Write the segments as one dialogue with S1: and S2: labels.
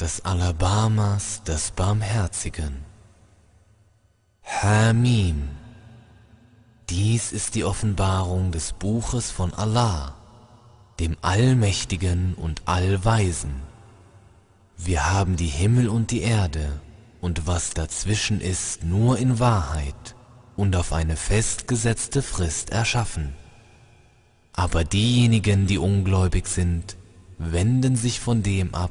S1: des Alabamas des Barmherzigen. Hamim. Dies ist die Offenbarung des Buches von Allah, dem Allmächtigen und Allweisen. Wir haben die Himmel und die Erde und was dazwischen ist nur in Wahrheit und auf eine festgesetzte Frist erschaffen. Aber diejenigen, die ungläubig sind, wenden sich von dem ab,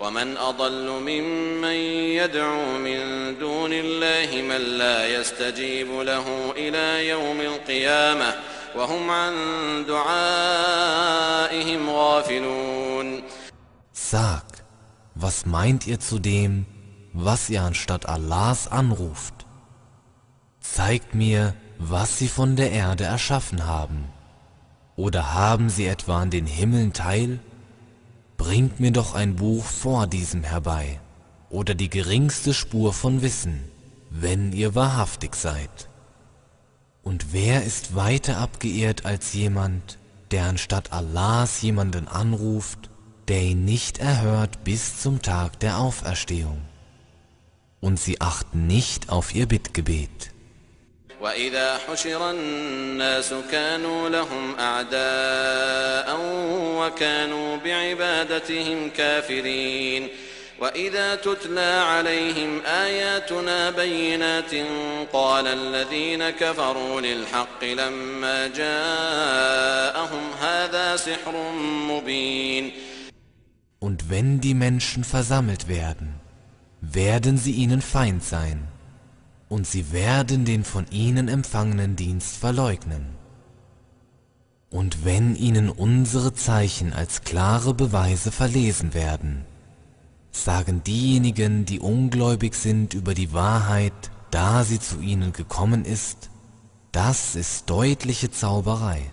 S2: ومن أضل ممن يدعو من دون الله من لا يستجيب له إلى يوم القيامة وهم عن دعائهم غافلون
S1: Sag, was meint ihr zu dem, was ihr anstatt Allahs anruft? Zeigt mir, was sie von der Erde erschaffen haben. Oder haben sie etwa an den Himmeln teil? bringt mir doch ein Buch vor diesem herbei, oder die geringste Spur von Wissen, wenn ihr wahrhaftig seid. Und wer ist weiter abgeehrt als jemand, der anstatt Allahs jemanden anruft, der ihn nicht erhört bis zum Tag der Auferstehung? Und sie achten nicht auf ihr Bittgebet.
S2: وإذا حشر الناس كانوا لهم أعداء وكانوا بعبادتهم كافرين وإذا تتلى عليهم آياتنا بينات قال الذين كفروا للحق لما جاءهم هذا سحر مبين
S1: Und wenn die Menschen versammelt werden, werden sie ihnen Feind sein. und sie werden den von ihnen empfangenen Dienst verleugnen. Und wenn ihnen unsere Zeichen als klare Beweise verlesen werden, sagen diejenigen, die ungläubig sind über die Wahrheit, da sie zu ihnen gekommen ist, das ist deutliche Zauberei.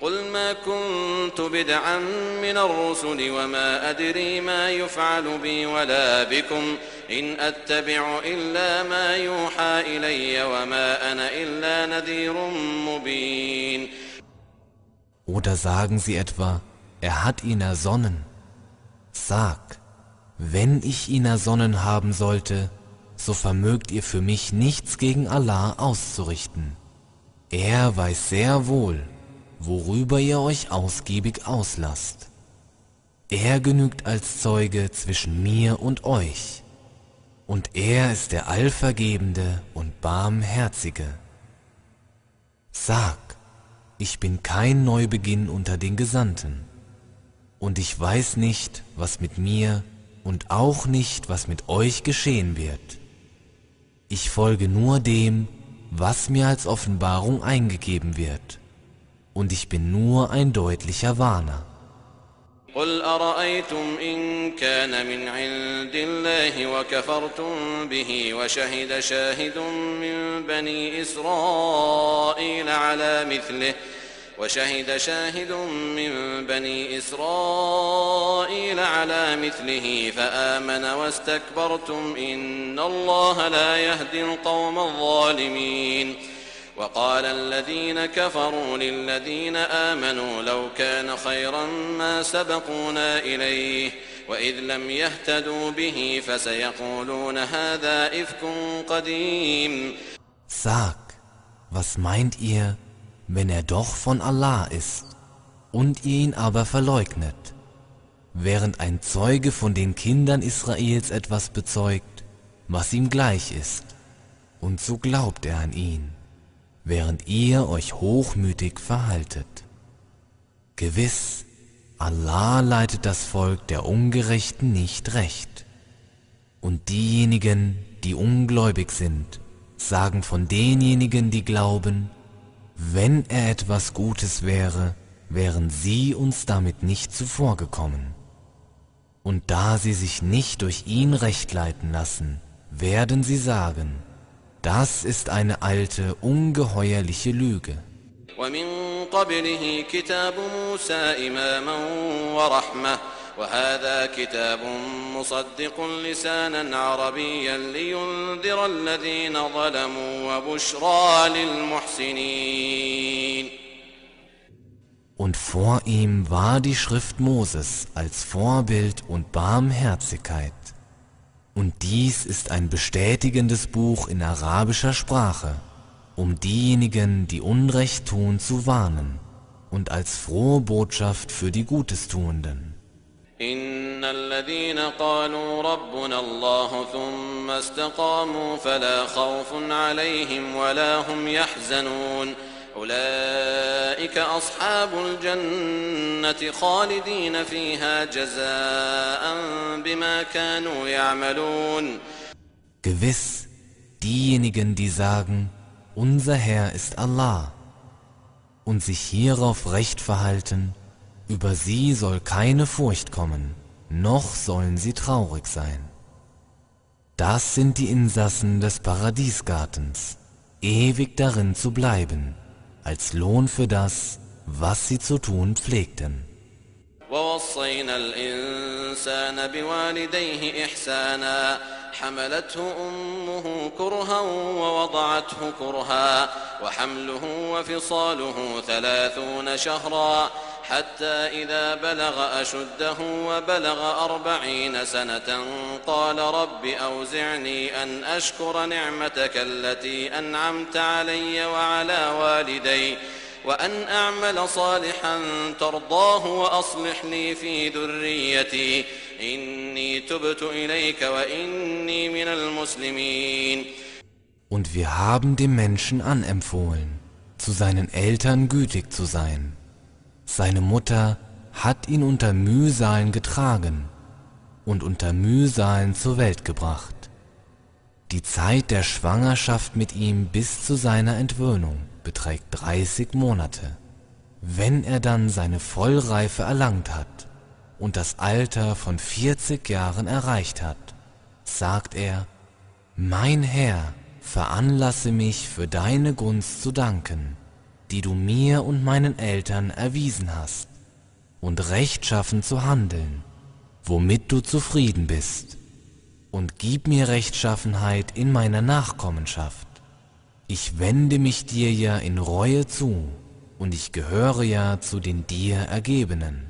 S2: قل ما كنت بدعا من الرسل وما أدري ما يفعل بي ولا بكم إن أتبع إلا ما يوحى إلي وما أنا إلا نذير مبين
S1: Oder sagen sie etwa, er hat ihn ersonnen. Sag, wenn ich ihn ersonnen haben sollte, so vermögt ihr für mich nichts gegen Allah auszurichten. Er weiß sehr wohl, worüber ihr euch ausgiebig auslasst. Er genügt als Zeuge zwischen mir und euch, und er ist der Allvergebende und Barmherzige. Sag, ich bin kein Neubeginn unter den Gesandten, und ich weiß nicht, was mit mir und auch nicht, was mit euch geschehen wird. Ich folge nur dem, was mir als Offenbarung eingegeben wird. und ich bin nur ein deutlicher Warner.
S2: قل أرأيتم إن كان من عند الله وكفرتم به وشهد شاهد من بني إسرائيل على مثله وشهد شاهد من بني إسرائيل على مثله فآمن واستكبرتم إن الله لا يهدي القوم الظالمين وقال الذين كفروا للذين آمنوا لو كان خيرا ما سبقونا إليه وإذ لم يهتدوا به فسيقولون هذا إفك قديم
S1: Sag, was meint ihr, wenn er doch von Allah ist und ihr ihn aber verleugnet? Während ein Zeuge von den Kindern Israels etwas bezeugt, was ihm gleich ist, und so glaubt er an ihn während ihr euch hochmütig verhaltet. Gewiss, Allah leitet das Volk der Ungerechten nicht recht. Und diejenigen, die ungläubig sind, sagen von denjenigen, die glauben, wenn er etwas Gutes wäre, wären sie uns damit nicht zuvorgekommen. Und da sie sich nicht durch ihn recht leiten lassen, werden sie sagen, das ist eine alte, ungeheuerliche Lüge.
S2: وهذا كتاب مصدق لسانا عربيا لينذر الذين ظلموا وبشرى للمحسنين
S1: Und vor ihm war die Schrift Moses als Vorbild und Barmherzigkeit. Und dies ist ein bestätigendes Buch in arabischer Sprache, um diejenigen, die Unrecht tun, zu warnen und als frohe Botschaft für die Gutestuenden.
S2: إن الذين قالوا ربنا الله ثم استقاموا فلا خوف عليهم ولا هم يحزنون
S1: Gewiss, diejenigen, die sagen, unser Herr ist Allah, und sich hierauf recht verhalten, über sie soll keine Furcht kommen, noch sollen sie traurig sein. Das sind die Insassen des Paradiesgartens, ewig darin zu bleiben als Lohn für das, was sie zu tun pflegten.
S2: ووصينا الإنسان بوالديه إحسانا حملته أمه كرها ووضعته كرها وحمله وفصاله ثلاثون شهرا حتى إذا بلغ أشده وبلغ أربعين سنة قال رب أوزعني أن أشكر نعمتك التي أنعمت علي وعلى والدي وأن أعمل صالحا ترضاه وأصلح لي في ذريتي إني تبت إليك وإني من المسلمين
S1: Und wir haben dem Menschen anempfohlen, zu seinen Eltern gütig zu sein. Seine Mutter hat ihn unter Mühsalen getragen und unter Mühsalen zur Welt gebracht. Die Zeit der Schwangerschaft mit ihm bis zu seiner Entwöhnung beträgt 30 Monate. Wenn er dann seine Vollreife erlangt hat und das Alter von 40 Jahren erreicht hat, sagt er, Mein Herr, veranlasse mich für deine Gunst zu danken die du mir und meinen Eltern erwiesen hast, und rechtschaffen zu handeln, womit du zufrieden bist, und gib mir Rechtschaffenheit in meiner Nachkommenschaft. Ich wende mich dir ja in Reue zu, und ich gehöre ja zu den dir Ergebenen.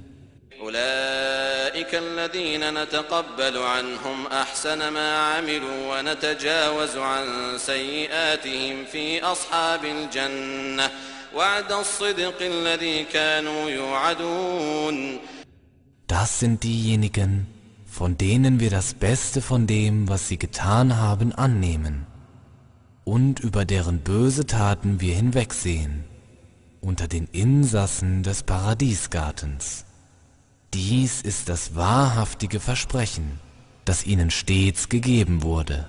S2: أولئك الذين نتقبل عنهم أحسن ما عملوا ونتجاوز عن سيئاتهم في أصحاب الجنة
S1: das sind diejenigen, von denen wir das Beste von dem, was sie getan haben, annehmen und über deren böse Taten wir hinwegsehen, unter den Insassen des Paradiesgartens. Dies ist das wahrhaftige Versprechen, das ihnen stets gegeben wurde.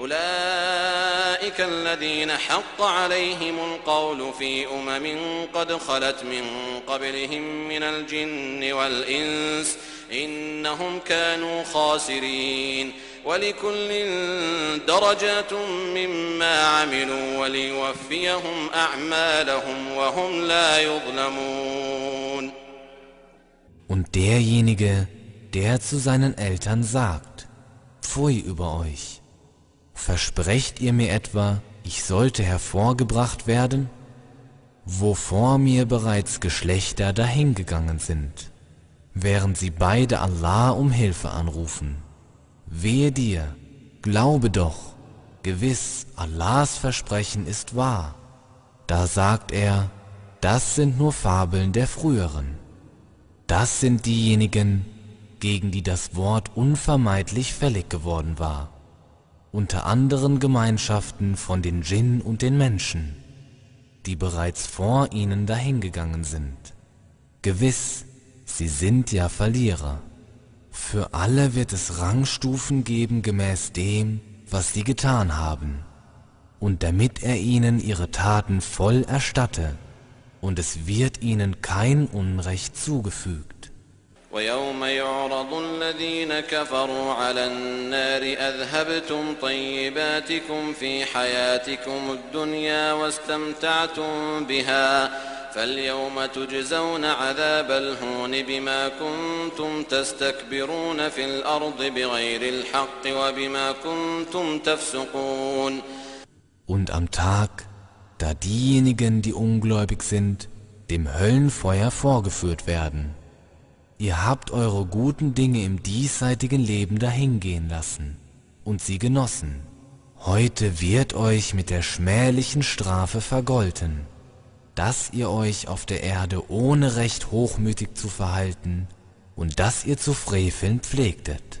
S2: أولئك الذين حق عليهم القول في أمم قد خلت من قبلهم من الجن والإنس إنهم كانوا خاسرين ولكل درجات مما عملوا وليوفيهم أعمالهم وهم لا يظلمون
S1: Und derjenige, der zu seinen Eltern sagt, Pfui über euch, Versprecht ihr mir etwa, ich sollte hervorgebracht werden, wovor mir bereits Geschlechter dahingegangen sind, während sie beide Allah um Hilfe anrufen. Wehe dir, glaube doch, gewiss, Allahs Versprechen ist wahr. Da sagt er, das sind nur Fabeln der früheren. Das sind diejenigen, gegen die das Wort unvermeidlich fällig geworden war unter anderen Gemeinschaften von den Djinn und den Menschen, die bereits vor ihnen dahingegangen sind. Gewiss, sie sind ja Verlierer. Für alle wird es Rangstufen geben gemäß dem, was sie getan haben, und damit er ihnen ihre Taten voll erstatte, und es wird ihnen kein Unrecht zugefügt.
S2: ويوم يعرض الذين كفروا على النار أذهبتم طيباتكم في حياتكم الدنيا واستمتعتم بها فاليوم تجزون عذاب الهون بما كنتم تستكبرون في الأرض بغير الحق وبما كنتم تفسقون
S1: Und am Tag, da diejenigen, die ungläubig sind, dem Höllenfeuer vorgeführt werden. Ihr habt eure guten Dinge im diesseitigen Leben dahingehen lassen und sie genossen. Heute wird euch mit der schmählichen Strafe vergolten, dass ihr euch auf der Erde ohne Recht hochmütig zu verhalten und dass ihr zu freveln pflegtet.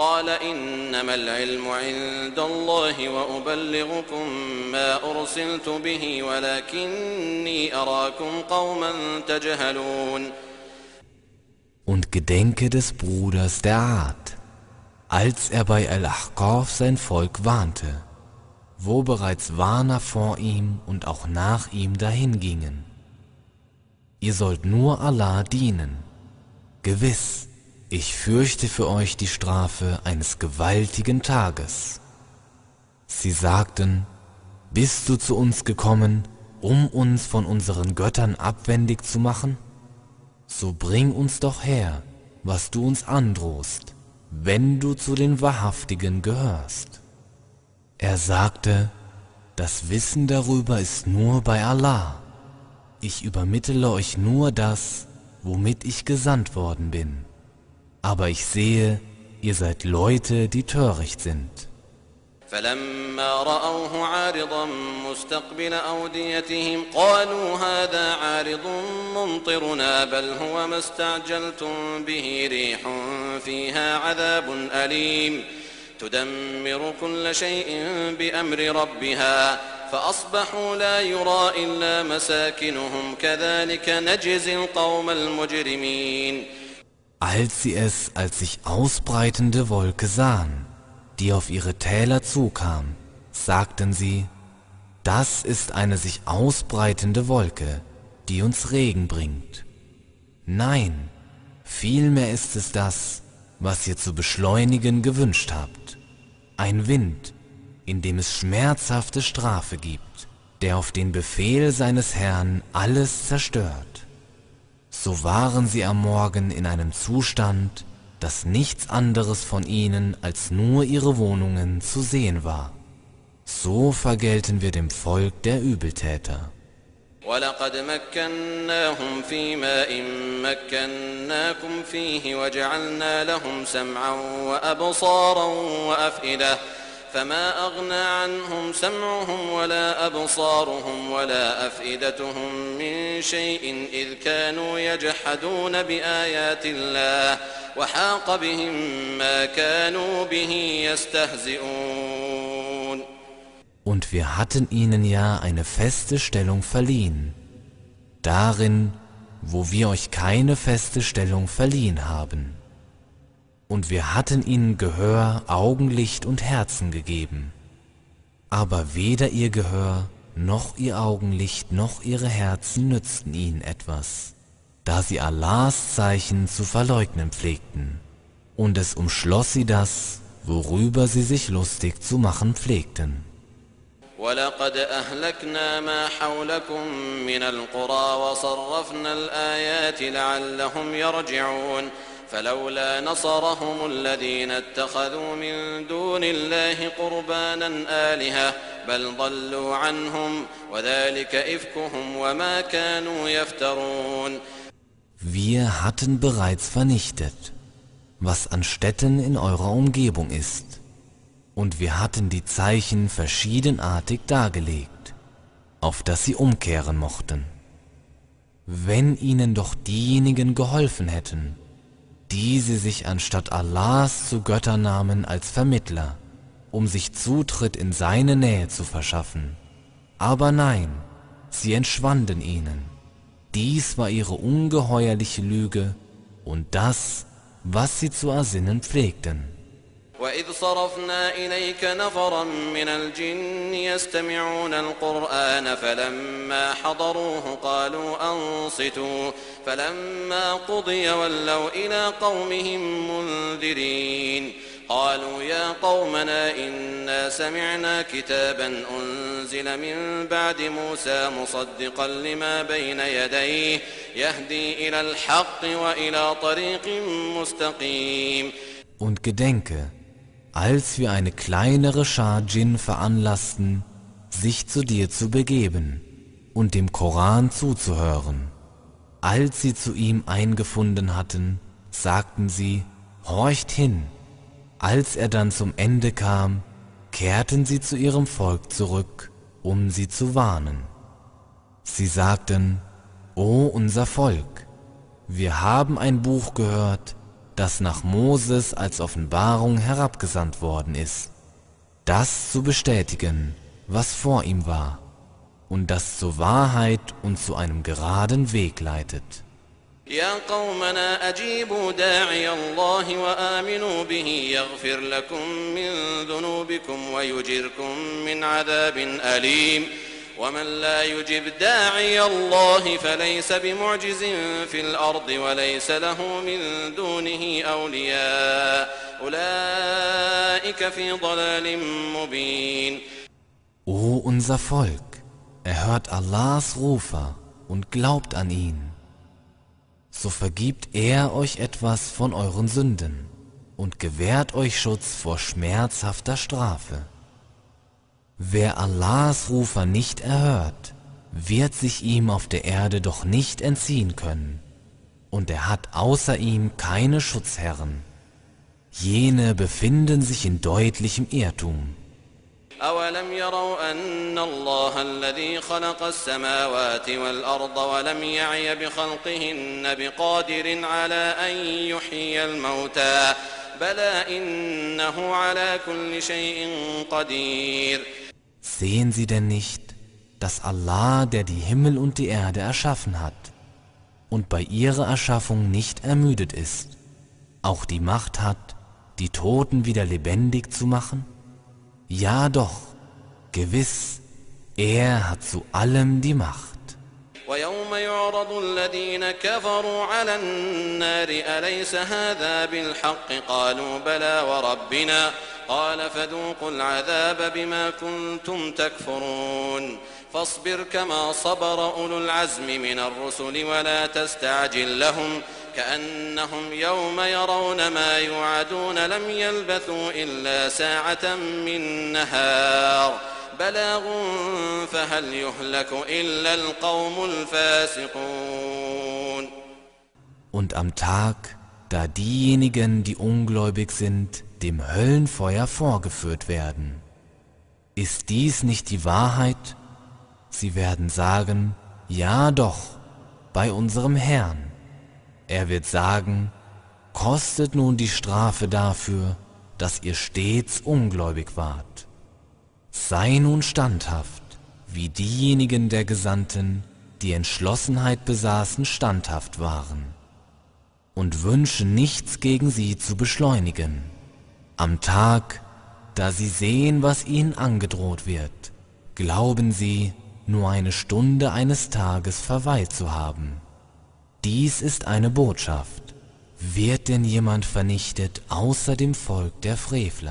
S2: قال إنما العلم عند الله وأبلغكم ما أرسلت به ولكني أراكم قوما تجهلون
S1: Und gedenke des Bruders der Art, als er bei Al-Ahqaf sein Volk warnte, wo bereits Warner vor ihm und auch nach ihm dahingingen. Ihr sollt nur Allah dienen. Gewiss, ich fürchte für euch die Strafe eines gewaltigen Tages. Sie sagten, bist du zu uns gekommen, um uns von unseren Göttern abwendig zu machen? So bring uns doch her, was du uns androhst, wenn du zu den Wahrhaftigen gehörst. Er sagte, das Wissen darüber ist nur bei Allah. Ich übermittele euch nur das, womit ich gesandt worden bin. aber ich sehe, ihr seid Leute, die töricht sind.
S2: فلما رأوه عارضا مستقبل أوديتهم قالوا هذا عارض ممطرنا بل هو ما استعجلتم به ريح فيها عذاب أليم تدمر كل شيء بأمر ربها فأصبحوا لا يرى إلا مساكنهم كذلك نجزي القوم المجرمين
S1: als sie es als sich ausbreitende Wolke sahen, die auf ihre Täler zukam, sagten sie, das ist eine sich ausbreitende Wolke, die uns Regen bringt. Nein, vielmehr ist es das, was ihr zu beschleunigen gewünscht habt, ein Wind, in dem es schmerzhafte Strafe gibt, der auf den Befehl seines Herrn alles zerstört so waren sie am Morgen in einem Zustand, dass nichts anderes von ihnen als nur ihre Wohnungen zu sehen war. So vergelten wir dem Volk der Übeltäter.
S2: ولقد مكناهم في ماء مكناكم فيه وجعلنا لهم سمعا وأبصارا وأفئدة فما أغنى عنهم سمعهم ولا أبصارهم ولا أفئدتهم من شيء إذ كانوا يجحدون بآيات الله وحاق بهم ما كانوا به يستهزئون
S1: Und wir hatten ihnen ja eine feste Stellung verliehen, darin, wo wir euch keine feste Stellung verliehen haben und wir hatten ihnen Gehör, Augenlicht und Herzen gegeben. Aber weder ihr Gehör, noch ihr Augenlicht, noch ihre Herzen nützten ihnen etwas, da sie Allahs Zeichen zu verleugnen pflegten. Und es umschloss sie das, worüber sie sich lustig zu machen pflegten.
S2: ولقد أهلكنا ما حولكم من القرى وصرفنا الآيات لعلهم يرجعون فلولا نصرهم الذين اتخذوا من دون الله قربانا آلهة بل ضلوا عنهم وذلك إفكهم وما كانوا يفترون
S1: Wir hatten bereits vernichtet, was an Städten in eurer Umgebung ist. Und wir hatten die Zeichen verschiedenartig dargelegt, auf dass sie umkehren mochten. Wenn ihnen doch diejenigen geholfen hätten, die sie sich anstatt Allahs zu Göttern nahmen als Vermittler, um sich Zutritt in seine Nähe zu verschaffen. Aber nein, sie entschwanden ihnen. Dies war ihre ungeheuerliche Lüge und das, was sie zu ersinnen pflegten.
S2: وإذ صرفنا إليك نفرا من الجن يستمعون القرآن فلما حضروه قالوا أنصتوا فلما قضي ولوا إلى قومهم منذرين قالوا يا قومنا إنا سمعنا كتابا أنزل من بعد موسى مصدقا لما بين يديه يهدي إلى الحق وإلى طريق مستقيم
S1: Und gedenke, als wir eine kleinere Schar Djinn veranlassten, sich zu dir zu begeben und dem Koran zuzuhören. Als sie zu ihm eingefunden hatten, sagten sie, horcht hin. Als er dann zum Ende kam, kehrten sie zu ihrem Volk zurück, um sie zu warnen. Sie sagten, O unser Volk, wir haben ein Buch gehört, das nach Moses als Offenbarung herabgesandt worden ist, das zu bestätigen, was vor ihm war, und das zur Wahrheit und zu einem geraden Weg leitet.
S2: يا قومنا أجيبوا داعي الله وآمنوا به يغفر لكم من ذنوبكم ويجركم من عذاب أليم O unser
S1: Volk, erhört Allahs Rufer und glaubt an ihn. So vergibt er euch etwas von euren Sünden und gewährt euch Schutz vor schmerzhafter Strafe. Wer Allahs Rufer nicht erhört, wird sich ihm auf der Erde doch nicht entziehen können, und er hat außer ihm keine Schutzherren. Jene befinden sich in deutlichem Irrtum.
S2: أولم يروا أن الله الذي خلق السماوات والأرض ولم يعي بخلقهن بقادر على أن يحيي الموتى بلى إنه على كل شيء قدير
S1: Sehen Sie denn nicht, dass Allah, der die Himmel und die Erde erschaffen hat und bei ihrer Erschaffung nicht ermüdet ist, auch die Macht hat, die Toten wieder lebendig zu machen? Ja doch, gewiss, er hat zu allem die Macht.
S2: ويوم يعرض الذين كفروا على النار أليس هذا بالحق قالوا بلى وربنا قال فذوقوا العذاب بما كنتم تكفرون فاصبر كما صبر أولو العزم من الرسل ولا تستعجل لهم كأنهم يوم يرون ما يوعدون لم يلبثوا إلا ساعة من
S1: نهار
S2: بلاغ فهل يهلك إلا القوم الفاسقون
S1: Und am Tag, da diejenigen, die ungläubig sind, dem Höllenfeuer vorgeführt werden. Ist dies nicht die Wahrheit? Sie werden sagen, ja doch, bei unserem Herrn. Er wird sagen, kostet nun die Strafe dafür, dass ihr stets ungläubig wart. Sei nun standhaft, wie diejenigen der Gesandten, die Entschlossenheit besaßen, standhaft waren, und wünsche nichts gegen sie zu beschleunigen. Am Tag, da sie sehen, was ihnen angedroht wird, glauben sie, nur eine Stunde eines Tages verweilt zu haben. Dies ist eine Botschaft. Wird denn jemand vernichtet außer dem Volk der Frevler?